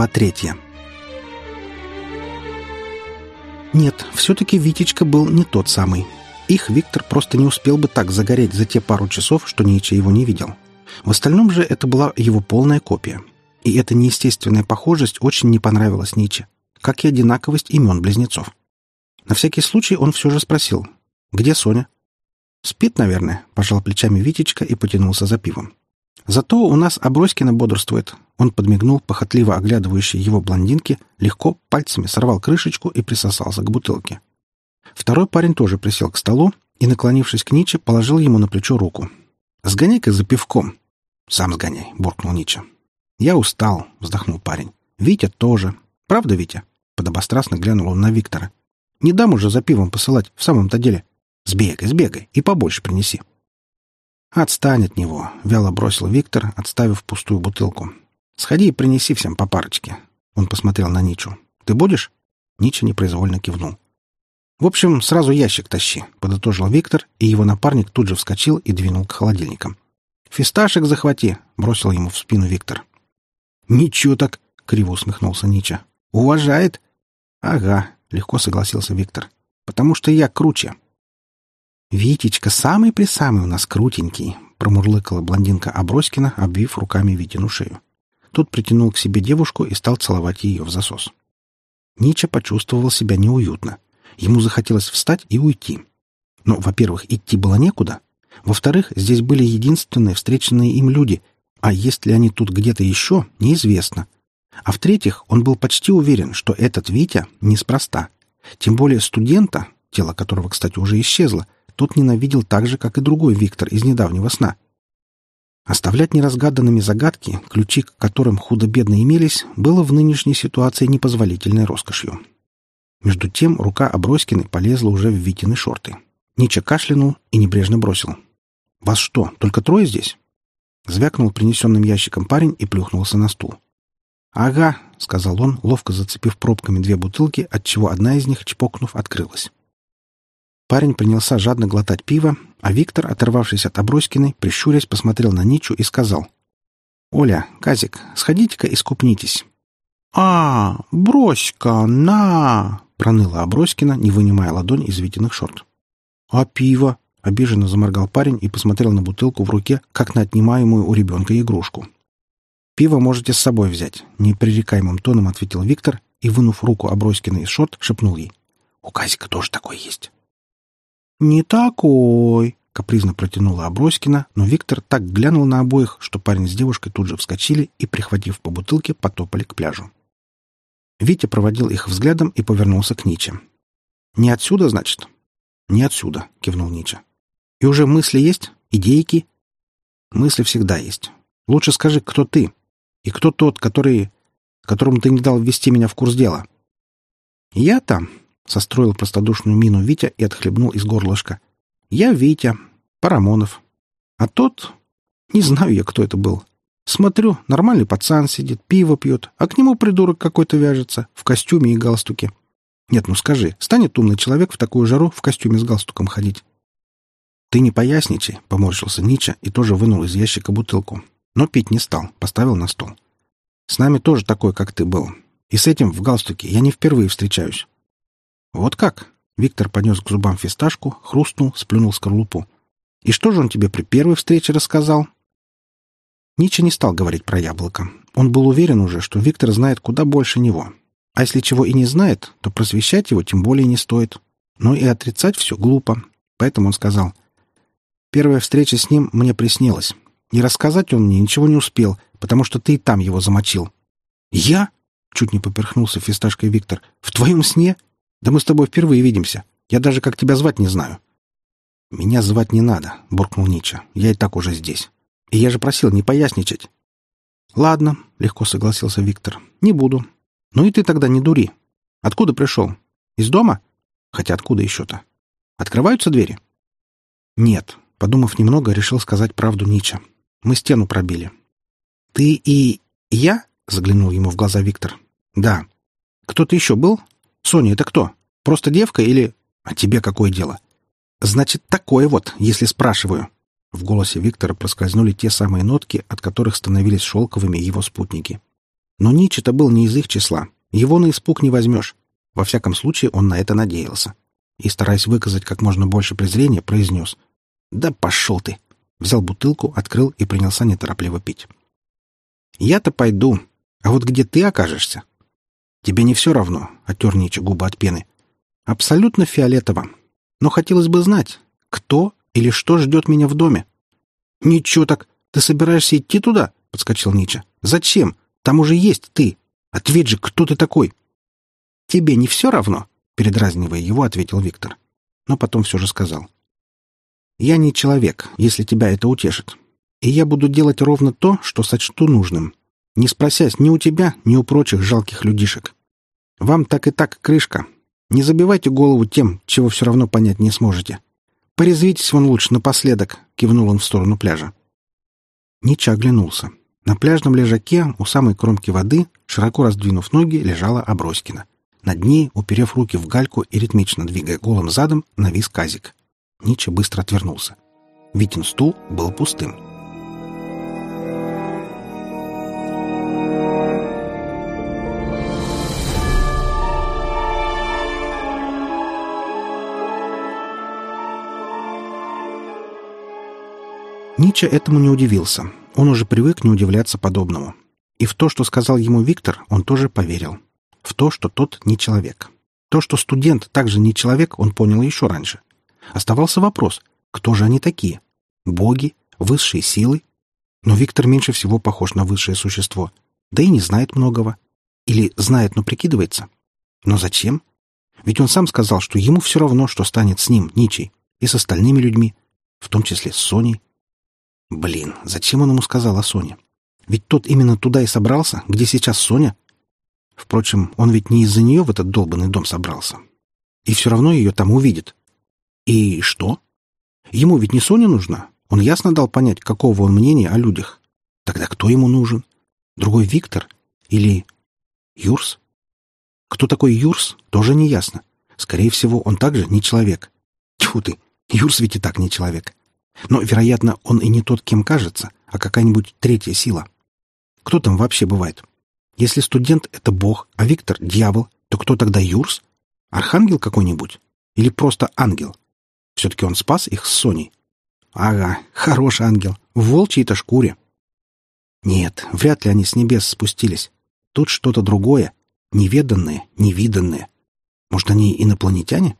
Глава третья. Нет, все-таки Витечка был не тот самый. Их Виктор просто не успел бы так загореть за те пару часов, что Нича его не видел. В остальном же это была его полная копия. И эта неестественная похожесть очень не понравилась Ниче, как и одинаковость имен близнецов. На всякий случай он все же спросил, «Где Соня?» «Спит, наверное», — пожал плечами Витечка и потянулся за пивом. «Зато у нас Оброськина бодрствует. Он подмигнул похотливо оглядывающей его блондинке, легко пальцами сорвал крышечку и присосался к бутылке. Второй парень тоже присел к столу и, наклонившись к Ниче, положил ему на плечо руку. «Сгоняй-ка за пивком». «Сам сгоняй», — буркнул Нича. «Я устал», — вздохнул парень. «Витя тоже. Правда, Витя?» Подобострастно глянул он на Виктора. «Не дам уже за пивом посылать, в самом-то деле. Сбегай, сбегай и побольше принеси». «Отстань от него», — вяло бросил Виктор, отставив пустую бутылку. «Сходи и принеси всем по парочке». Он посмотрел на Ничу. «Ты будешь?» Нича непроизвольно кивнул. «В общем, сразу ящик тащи», — подытожил Виктор, и его напарник тут же вскочил и двинул к холодильникам. «Фисташек захвати», — бросил ему в спину Виктор. «Ничего так», — криво усмехнулся Нича. «Уважает?» «Ага», — легко согласился Виктор. «Потому что я круче». «Витечка самый-присамый у нас крутенький», — промурлыкала блондинка Аброськина, обвив руками Витину шею. Тот притянул к себе девушку и стал целовать ее в засос. Нича почувствовал себя неуютно. Ему захотелось встать и уйти. Но, во-первых, идти было некуда. Во-вторых, здесь были единственные встреченные им люди, а есть ли они тут где-то еще, неизвестно. А в-третьих, он был почти уверен, что этот Витя неспроста. Тем более студента, тело которого, кстати, уже исчезло, тот ненавидел так же, как и другой Виктор из недавнего сна — Оставлять неразгаданными загадки, ключи к которым худо-бедно имелись, было в нынешней ситуации непозволительной роскошью. Между тем рука Оброськины полезла уже в Витины шорты. Нича кашлянул и небрежно бросил. «Вас что, только трое здесь?» Звякнул принесенным ящиком парень и плюхнулся на стул. «Ага», — сказал он, ловко зацепив пробками две бутылки, отчего одна из них, чпокнув, открылась. Парень принялся жадно глотать пиво, а Виктор, оторвавшись от Оброськиной, прищурясь, посмотрел на Ничу и сказал. «Оля, Казик, сходите-ка и скупнитесь». «А, брось-ка, на!» — проныла Оброськина, не вынимая ладонь из Витиных шорт. «А пиво?» — обиженно заморгал парень и посмотрел на бутылку в руке, как на отнимаемую у ребенка игрушку. «Пиво можете с собой взять», — непререкаемым тоном ответил Виктор и, вынув руку Оброськиной из шорт, шепнул ей. «У Казика тоже такой есть». «Не такой!» — капризно протянула Аброськина, но Виктор так глянул на обоих, что парень с девушкой тут же вскочили и, прихватив по бутылке, потопали к пляжу. Витя проводил их взглядом и повернулся к Ниче. «Не отсюда, значит?» «Не отсюда», — кивнул Нича. «И уже мысли есть? Идейки?» «Мысли всегда есть. Лучше скажи, кто ты? И кто тот, который... которому ты не дал ввести меня в курс дела?» «Я там», Состроил простодушную мину Витя и отхлебнул из горлышка. «Я Витя. Парамонов. А тот... Не знаю я, кто это был. Смотрю, нормальный пацан сидит, пиво пьет, а к нему придурок какой-то вяжется, в костюме и галстуке. Нет, ну скажи, станет умный человек в такую жару в костюме с галстуком ходить?» «Ты не поясничай», — поморщился Нича и тоже вынул из ящика бутылку. Но пить не стал, поставил на стол. «С нами тоже такой, как ты был. И с этим в галстуке я не впервые встречаюсь. «Вот как?» Виктор поднес к зубам фисташку, хрустнул, сплюнул скорлупу. «И что же он тебе при первой встрече рассказал?» Нича не стал говорить про яблоко. Он был уверен уже, что Виктор знает куда больше него. А если чего и не знает, то просвещать его тем более не стоит. Но и отрицать все глупо. Поэтому он сказал. «Первая встреча с ним мне приснилась. И рассказать он мне ничего не успел, потому что ты и там его замочил». «Я?» Чуть не поперхнулся фисташкой Виктор. «В твоем сне? Да мы с тобой впервые видимся. Я даже как тебя звать не знаю». «Меня звать не надо», — буркнул Нича. «Я и так уже здесь. И я же просил не поясничать». «Ладно», — легко согласился Виктор. «Не буду. Ну и ты тогда не дури. Откуда пришел? Из дома? Хотя откуда еще-то? Открываются двери?» «Нет», — подумав немного, решил сказать правду Нича. «Мы стену пробили». «Ты и я?» — заглянул ему в глаза Виктор. «Да». «Кто-то еще был? Соня, это кто? Просто девка или...» «А тебе какое дело?» «Значит, такое вот, если спрашиваю». В голосе Виктора проскользнули те самые нотки, от которых становились шелковыми его спутники. Но Ничи-то был не из их числа. Его на испуг не возьмешь. Во всяком случае, он на это надеялся. И, стараясь выказать как можно больше презрения, произнес. «Да пошел ты!» Взял бутылку, открыл и принялся неторопливо пить. «Я-то пойду. А вот где ты окажешься?» «Тебе не все равно», — оттер Ничи губы от пены. «Абсолютно фиолетово. Но хотелось бы знать, кто или что ждет меня в доме. — Ничего так. Ты собираешься идти туда? — подскочил Нича. — Зачем? Там уже есть ты. Ответь же, кто ты такой? — Тебе не все равно? — передразнивая его, ответил Виктор. Но потом все же сказал. — Я не человек, если тебя это утешит. И я буду делать ровно то, что сочту нужным, не спросясь ни у тебя, ни у прочих жалких людишек. Вам так и так крышка, не забивайте голову тем, чего все равно понять не сможете. Порезвитесь вон лучше напоследок, — кивнул он в сторону пляжа. Нича оглянулся. На пляжном лежаке у самой кромки воды, широко раздвинув ноги, лежала Аброськина. Над ней, уперев руки в гальку и ритмично двигая голым задом, навис казик. Нича быстро отвернулся. Витин стул был пустым. — Нича этому не удивился. Он уже привык не удивляться подобному. И в то, что сказал ему Виктор, он тоже поверил. В то, что тот не человек. То, что студент также не человек, он понял еще раньше. Оставался вопрос, кто же они такие? Боги? Высшие силы? Но Виктор меньше всего похож на высшее существо. Да и не знает многого. Или знает, но прикидывается. Но зачем? Ведь он сам сказал, что ему все равно, что станет с ним, Ничей, и с остальными людьми, в том числе с Соней, Блин, зачем он ему сказал о Соне? Ведь тот именно туда и собрался, где сейчас Соня. Впрочем, он ведь не из-за нее в этот долбанный дом собрался. И все равно ее там увидит. И что? Ему ведь не Соня нужна. Он ясно дал понять, какого он мнения о людях. Тогда кто ему нужен? Другой Виктор? Или Юрс? Кто такой Юрс, тоже не ясно. Скорее всего, он также не человек. Тьфу ты, Юрс ведь и так не человек. Но, вероятно, он и не тот, кем кажется, а какая-нибудь третья сила. Кто там вообще бывает? Если студент — это бог, а Виктор — дьявол, то кто тогда Юрс? Архангел какой-нибудь? Или просто ангел? Все-таки он спас их с Соней. Ага, хороший ангел, в волчьей-то шкуре. Нет, вряд ли они с небес спустились. Тут что-то другое, неведанное, невиданное. Может, они инопланетяне?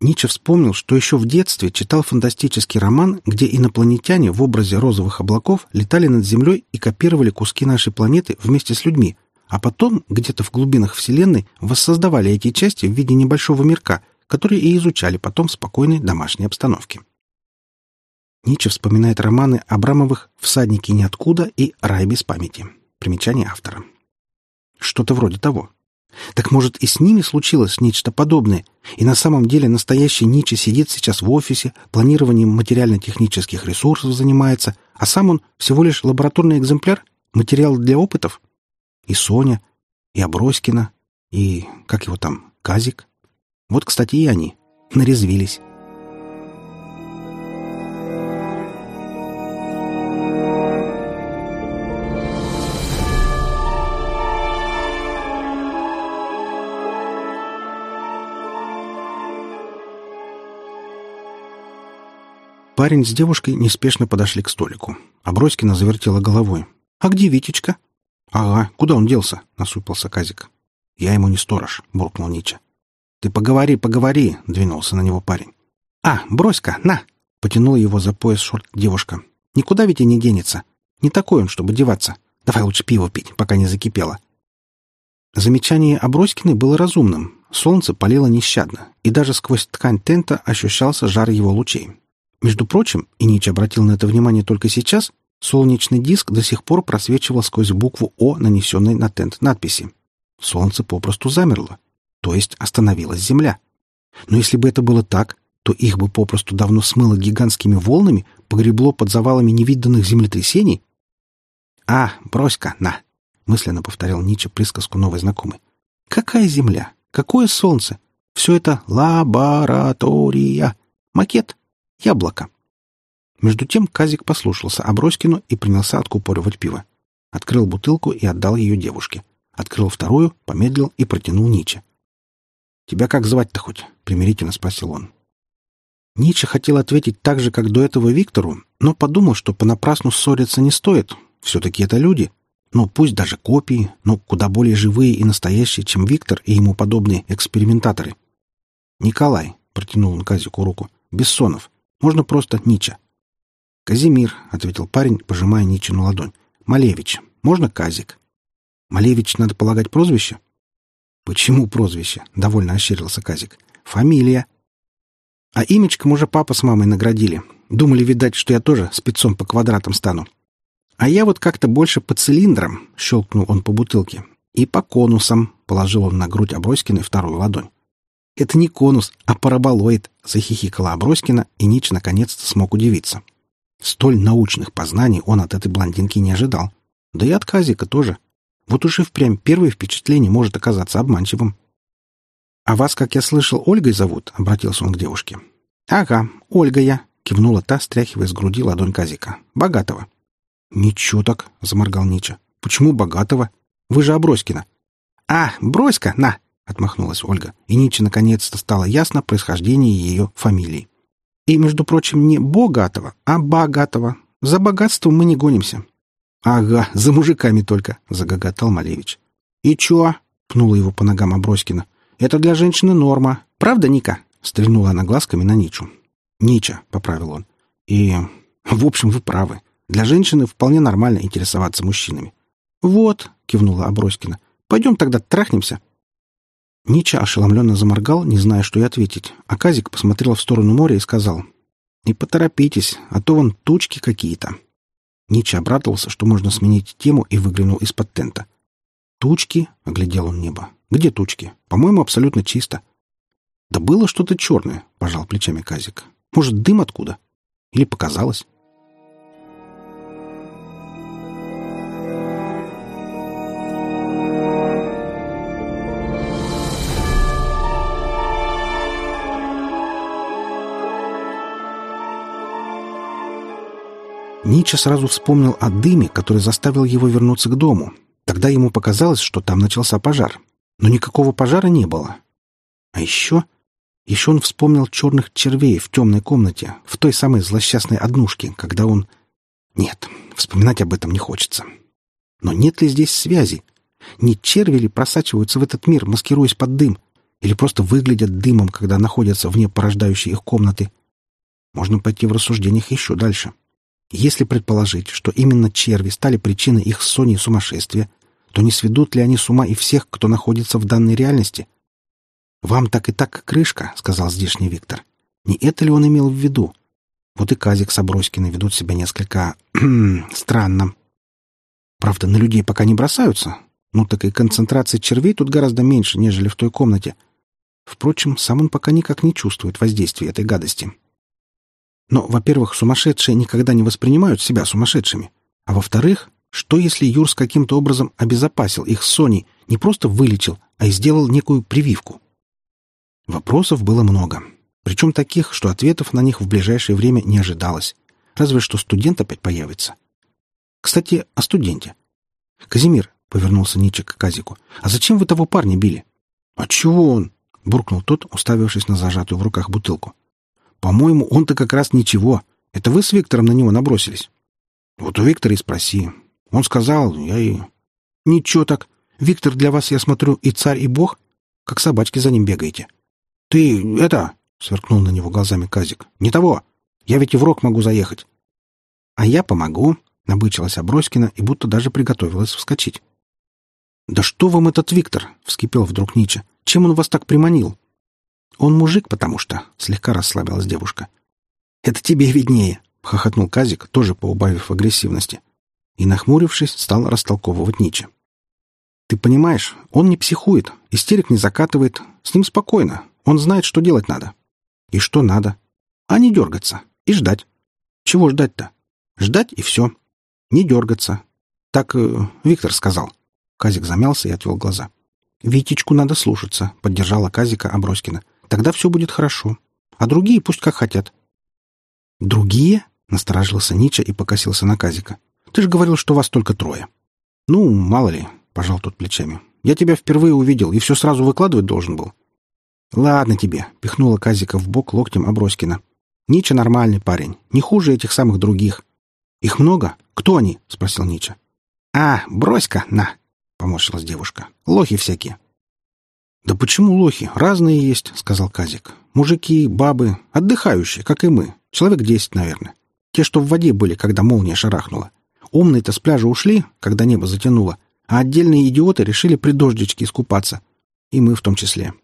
Ницше вспомнил, что еще в детстве читал фантастический роман, где инопланетяне в образе розовых облаков летали над Землей и копировали куски нашей планеты вместе с людьми, а потом, где-то в глубинах Вселенной, воссоздавали эти части в виде небольшого мирка, который и изучали потом в спокойной домашней обстановке. Ницше вспоминает романы Абрамовых «Всадники ниоткуда» и «Рай без памяти». Примечание автора. Что-то вроде того. Так может и с ними случилось нечто подобное, и на самом деле настоящий Ниче сидит сейчас в офисе, планированием материально-технических ресурсов занимается, а сам он всего лишь лабораторный экземпляр, материал для опытов? И Соня, и Аброськина, и, как его там, Казик. Вот, кстати, и они нарезвились. Парень с девушкой неспешно подошли к столику. А Броськина завертела головой. «А где Витечка?» «Ага, куда он делся?» — насупился Казик. «Я ему не сторож», — буркнул Нича. «Ты поговори, поговори!» — двинулся на него парень. «А, Броська, на!» — потянула его за пояс шорт девушка. «Никуда ведь и не денется. Не такой он, чтобы деваться. Давай лучше пиво пить, пока не закипело». Замечание Аброськиной было разумным. Солнце палило нещадно, и даже сквозь ткань тента ощущался жар его лучей. Между прочим, и Нич обратил на это внимание только сейчас, солнечный диск до сих пор просвечивал сквозь букву «О», нанесенной на тент надписи. Солнце попросту замерло, то есть остановилась Земля. Но если бы это было так, то их бы попросту давно смыло гигантскими волнами, погребло под завалами невиданных землетрясений. «А, брось-ка, на!» — мысленно повторял Ниче присказку новой знакомой. «Какая Земля? Какое Солнце? Все это лаборатория, макет, яблоко». Между тем Казик послушался Аброськину и принялся откупоривать пиво. Открыл бутылку и отдал ее девушке. Открыл вторую, помедлил и протянул Ниче. «Тебя как звать-то хоть?» — примирительно спросил он. Ниче хотел ответить так же, как до этого Виктору, но подумал, что понапрасну ссориться не стоит. Все-таки это люди. Ну, пусть даже копии, но куда более живые и настоящие, чем Виктор и ему подобные экспериментаторы. «Николай», — протянул он Казику руку, — «Бессонов. Можно просто Нича». «Казимир», — ответил парень, пожимая Ничину ладонь. «Малевич. Можно Казик?» «Малевич, надо полагать, прозвище?» «Почему прозвище?» — довольно ощерился Казик. «Фамилия». А имечком уже папа с мамой наградили. Думали, видать, что я тоже спецом по квадратам стану. А я вот как-то больше по цилиндрам, — щелкнул он по бутылке. И по конусам, — положил он на грудь Аброськиной вторую ладонь. Это не конус, а параболоид, — захихикала Аброськина, и Нич наконец-то смог удивиться. Столь научных познаний он от этой блондинки не ожидал. Да и от Казика тоже. Вот уж и впрямь первое впечатление может оказаться обманчивым. «А вас, как я слышал, Ольгой зовут?» — обратился он к девушке. «Ага, Ольга я», — кивнула та, стряхивая с груди ладонь Казика. «Богатого». «Ничего так», — заморгал Нича. «Почему богатого? Вы же Аброськина». «А, Броська, на!» — отмахнулась Ольга, и Ниче наконец-то стало ясно происхождение ее фамилии. «И, между прочим, не богатого, а богатого. За богатством мы не гонимся». «Ага, за мужиками только», — загоготал Малевич. «И чё?» — пнула его по ногам Аброськина. Это для женщины норма. Правда, Ника?» — стрельнула она глазками на Ничу. «Нича», — поправил он. «И, в общем, вы правы. Для женщины вполне нормально интересоваться мужчинами». «Вот», — кивнула Аброськина. «Пойдем тогда трахнемся». Нича ошеломленно заморгал, не зная, что и ответить, а Казик посмотрел в сторону моря и сказал. «Не поторопитесь, а то вон тучки какие-то». Нича обрадовался, что можно сменить тему, и выглянул из-под тента. «Тучки?» — оглядел он небо. «Где тучки? По-моему, абсолютно чисто». «Да было что-то черное», — пожал плечами Казик. «Может, дым откуда? Или показалось?» Нича сразу вспомнил о дыме, который заставил его вернуться к дому. Тогда ему показалось, что там начался пожар но никакого пожара не было. А еще... Еще он вспомнил черных червей в темной комнате, в той самой злосчастной однушке, когда он... Нет, вспоминать об этом не хочется. Но нет ли здесь связи? Не черви ли просачиваются в этот мир, маскируясь под дым? Или просто выглядят дымом, когда находятся вне порождающей их комнаты? Можно пойти в рассуждениях еще дальше. Если предположить, что именно черви стали причиной их с Соней сумасшествия, то не сведут ли они с ума и всех, кто находится в данной реальности? «Вам так и так крышка», — сказал здешний Виктор. Не это ли он имел в виду? Вот и Казик с Аброськиной ведут себя несколько... странно. Правда, на людей пока не бросаются. Ну так и концентрация червей тут гораздо меньше, нежели в той комнате. Впрочем, сам он пока никак не чувствует воздействия этой гадости. Но, во-первых, сумасшедшие никогда не воспринимают себя сумасшедшими. А во-вторых, что если Юрс каким-то образом обезопасил их с Соней, не просто вылечил, а и сделал некую прививку? Вопросов было много. Причем таких, что ответов на них в ближайшее время не ожидалось. Разве что студент опять появится. Кстати, о студенте. «Казимир», — повернулся Ничек к Казику, — «а зачем вы того парня били?» «А чего он?» — буркнул тот, уставившись на зажатую в руках бутылку. «По-моему, он-то как раз ничего. Это вы с Виктором на него набросились?» «Вот у Виктора и спроси. Он сказал, я и... Ничего так. Виктор для вас, я смотрю, и царь, и бог. Как собачки за ним бегаете. Ты это... Сверкнул на него глазами Казик. «Не того! Я ведь и в рог могу заехать!» «А я помогу!» — набычилась Аброськина и будто даже приготовилась вскочить. «Да что вам этот Виктор?» — вскипел вдруг Нича. «Чем он вас так приманил?» «Он мужик, потому что...» — слегка расслабилась девушка. «Это тебе виднее», — хохотнул Казик, тоже поубавив агрессивности. И, нахмурившись, стал растолковывать Нича. «Ты понимаешь, он не психует, истерик не закатывает, с ним спокойно, он знает, что делать надо. И что надо. А не дергаться. И ждать. Чего ждать-то? Ждать и все. Не дергаться. Так э, Виктор сказал». Казик замялся и отвел глаза. «Витечку надо слушаться», — поддержала Казика Аброськина. «Тогда все будет хорошо. А другие пусть как хотят». «Другие?» — насторожился Нича и покосился на Казика. «Ты же говорил, что вас только трое». «Ну, мало ли», — пожал тот плечами. «Я тебя впервые увидел и все сразу выкладывать должен был». «Ладно тебе», — пихнула Казика в бок локтем Аброськина. «Нича нормальный парень, не хуже этих самых других». «Их много? Кто они?» — спросил Нича. «А, брось-ка, на!» — поморщилась девушка. «Лохи всякие». «Да почему лохи? Разные есть», — сказал Казик. «Мужики, бабы, отдыхающие, как и мы. Человек десять, наверное. Те, что в воде были, когда молния шарахнула. Умные-то с пляжа ушли, когда небо затянуло, а отдельные идиоты решили при дождичке искупаться. И мы в том числе.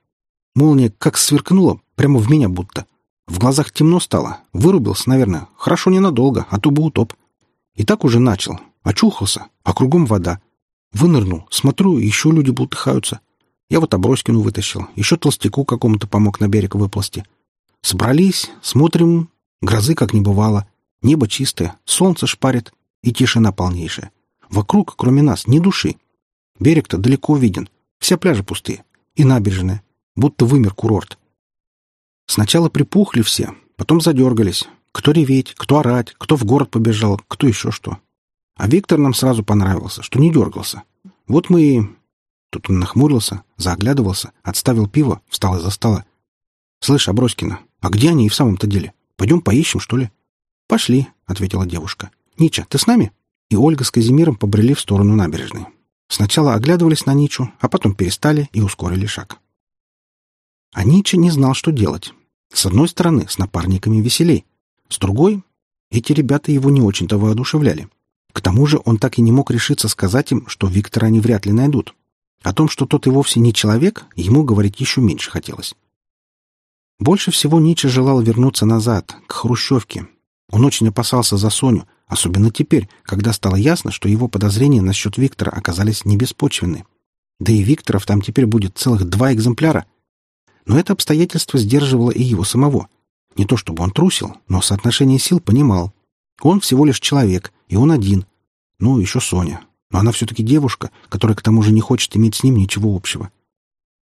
Молния как сверкнула, прямо в меня будто. В глазах темно стало. Вырубился, наверное. Хорошо ненадолго, а то бы утоп. И так уже начал. Очухался, а кругом вода. Вынырнул, смотрю, еще люди бултыхаются. Я вот Оброськину вытащил, еще толстяку какому-то помог на берег выползти. Собрались, смотрим, грозы как не бывало. Небо чистое, солнце шпарит и тишина полнейшая. Вокруг, кроме нас, ни души. Берег-то далеко виден, все пляжи пустые. И набережная, будто вымер курорт. Сначала припухли все, потом задергались. Кто реветь, кто орать, кто в город побежал, кто еще что. А Виктор нам сразу понравился, что не дергался. Вот мы и... Тут он нахмурился, заглядывался, отставил пиво, встал из-за стола. «Слышь, Аброськина, а где они и в самом-то деле? Пойдем поищем, что ли?» «Пошли», — ответила девушка. «Нича, ты с нами?» И Ольга с Казимиром побрели в сторону набережной. Сначала оглядывались на Ничу, а потом перестали и ускорили шаг. А Нича не знал, что делать. С одной стороны, с напарниками веселей. С другой, эти ребята его не очень-то воодушевляли. К тому же он так и не мог решиться сказать им, что Виктора они вряд ли найдут. О том, что тот и вовсе не человек, ему говорить еще меньше хотелось. Больше всего Нича желал вернуться назад, к Хрущевке. Он очень опасался за Соню, особенно теперь, когда стало ясно, что его подозрения насчет Виктора оказались не беспочвенны. Да и Викторов там теперь будет целых два экземпляра. Но это обстоятельство сдерживало и его самого. Не то чтобы он трусил, но соотношение сил понимал. Он всего лишь человек, и он один. Ну, еще Соня. Но она все-таки девушка, которая к тому же не хочет иметь с ним ничего общего.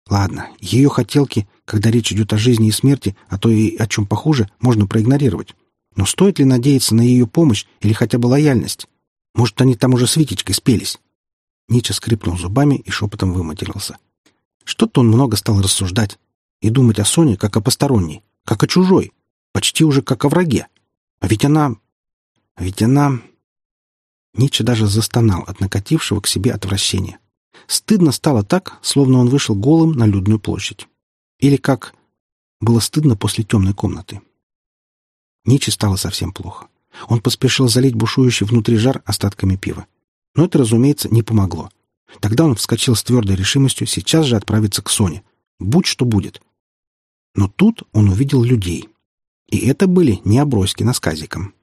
Ладно, ее хотелки, когда речь идет о жизни и смерти, а то и о чем похуже, можно проигнорировать. Но стоит ли надеяться на ее помощь или хотя бы лояльность? Может, они там уже с Витечкой спелись? Нича скрипнул зубами и шепотом выматерился. Что-то он много стал рассуждать и думать о Соне как о посторонней, как о чужой, почти уже как о враге. А ведь она ведь она... Ницше даже застонал от накатившего к себе отвращения. Стыдно стало так, словно он вышел голым на людную площадь. Или как... Было стыдно после темной комнаты. Ниче стало совсем плохо. Он поспешил залить бушующий внутри жар остатками пива. Но это, разумеется, не помогло. Тогда он вскочил с твердой решимостью сейчас же отправиться к Соне. Будь что будет. Но тут он увидел людей. И это были не оброски на сказиком.